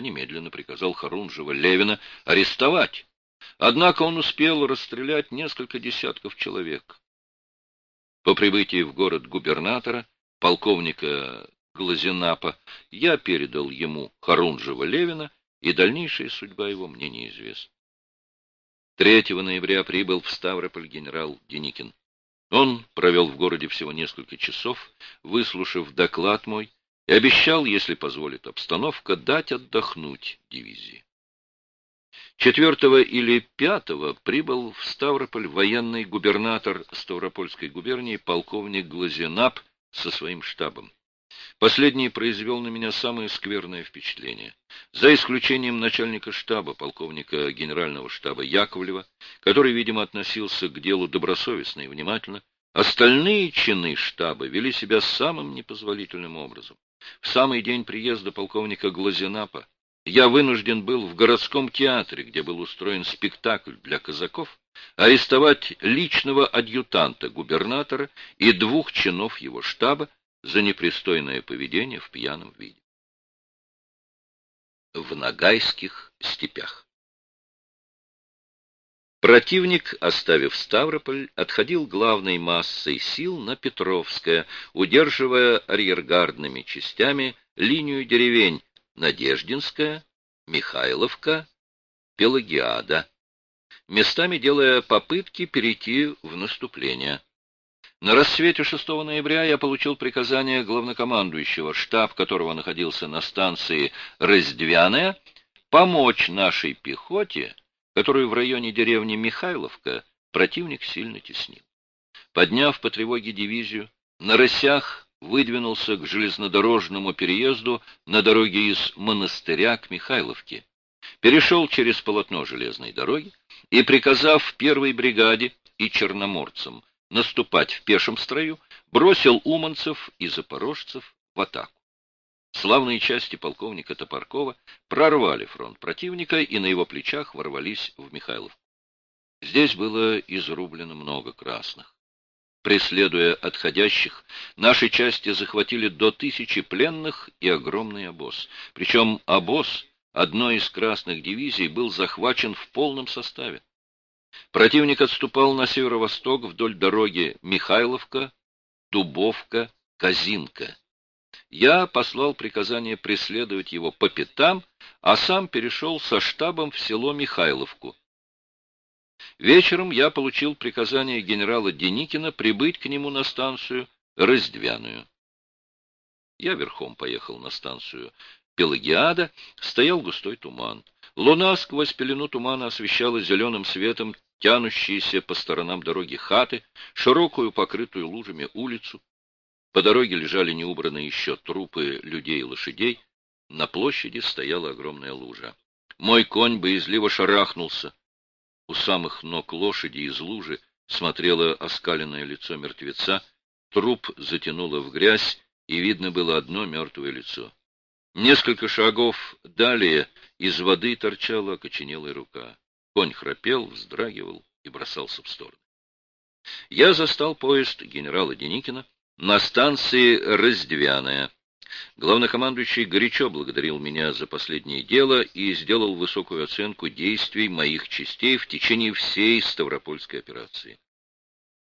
немедленно приказал Харунжева Левина арестовать. Однако он успел расстрелять несколько десятков человек. По прибытии в город губернатора, полковника Глазенапа, я передал ему Харунжева Левина, и дальнейшая судьба его мне неизвестна. 3 ноября прибыл в Ставрополь генерал Деникин. Он провел в городе всего несколько часов, выслушав доклад мой, и обещал, если позволит обстановка, дать отдохнуть дивизии. 4 или 5 прибыл в Ставрополь военный губернатор Ставропольской губернии полковник Глазенап со своим штабом. Последний произвел на меня самое скверное впечатление. За исключением начальника штаба, полковника генерального штаба Яковлева, который, видимо, относился к делу добросовестно и внимательно, остальные чины штаба вели себя самым непозволительным образом. В самый день приезда полковника Глазенапа я вынужден был в городском театре, где был устроен спектакль для казаков, арестовать личного адъютанта губернатора и двух чинов его штаба, за непристойное поведение в пьяном виде. В Ногайских степях Противник, оставив Ставрополь, отходил главной массой сил на Петровское, удерживая арьергардными частями линию деревень Надеждинская, Михайловка, Пелагиада, местами делая попытки перейти в наступление. На рассвете 6 ноября я получил приказание главнокомандующего, штаб которого находился на станции Раздвяная, помочь нашей пехоте, которую в районе деревни Михайловка противник сильно теснил. Подняв по тревоге дивизию, на рысях выдвинулся к железнодорожному переезду на дороге из монастыря к Михайловке, перешел через полотно железной дороги и, приказав первой бригаде и черноморцам наступать в пешем строю, бросил уманцев и запорожцев в атаку. Славные части полковника Топоркова прорвали фронт противника и на его плечах ворвались в Михайловку. Здесь было изрублено много красных. Преследуя отходящих, наши части захватили до тысячи пленных и огромный обоз. Причем обоз одной из красных дивизий был захвачен в полном составе. Противник отступал на северо-восток вдоль дороги Михайловка, Дубовка, Казинка. Я послал приказание преследовать его по пятам, а сам перешел со штабом в село Михайловку. Вечером я получил приказание генерала Деникина прибыть к нему на станцию Раздвяную. Я верхом поехал на станцию Пелагиада, стоял густой туман. Луна сквозь пелену тумана освещала зеленым светом тянущиеся по сторонам дороги хаты, широкую, покрытую лужами улицу. По дороге лежали неубранные еще трупы людей и лошадей. На площади стояла огромная лужа. Мой конь боязливо шарахнулся. У самых ног лошади из лужи смотрело оскаленное лицо мертвеца, труп затянуло в грязь, и видно было одно мертвое лицо. Несколько шагов далее из воды торчала окоченелая рука. Конь храпел, вздрагивал и бросался в сторону. Я застал поезд генерала Деникина на станции Раздвяная. Главнокомандующий горячо благодарил меня за последнее дело и сделал высокую оценку действий моих частей в течение всей Ставропольской операции.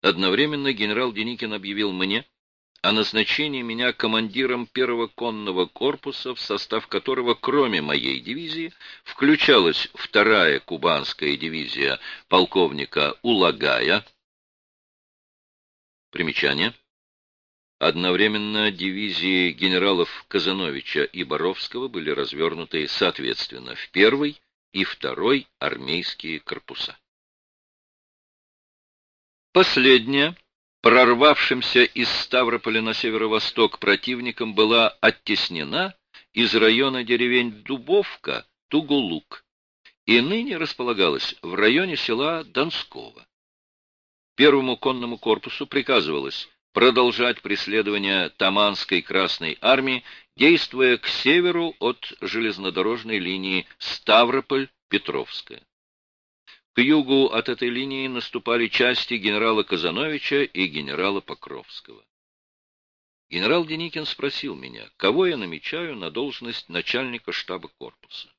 Одновременно генерал Деникин объявил мне, о назначении меня командиром первого конного корпуса, в состав которого, кроме моей дивизии, включалась вторая кубанская дивизия полковника Улагая. Примечание. Одновременно дивизии генералов Казановича и Боровского были развернуты соответственно в первый и второй армейские корпуса. Последняя прорвавшимся из Ставрополя на северо-восток противником была оттеснена из района деревень Дубовка, Тугулук, и ныне располагалась в районе села Донского. Первому конному корпусу приказывалось продолжать преследование Таманской Красной Армии, действуя к северу от железнодорожной линии Ставрополь-Петровская. К югу от этой линии наступали части генерала Казановича и генерала Покровского. Генерал Деникин спросил меня, кого я намечаю на должность начальника штаба корпуса.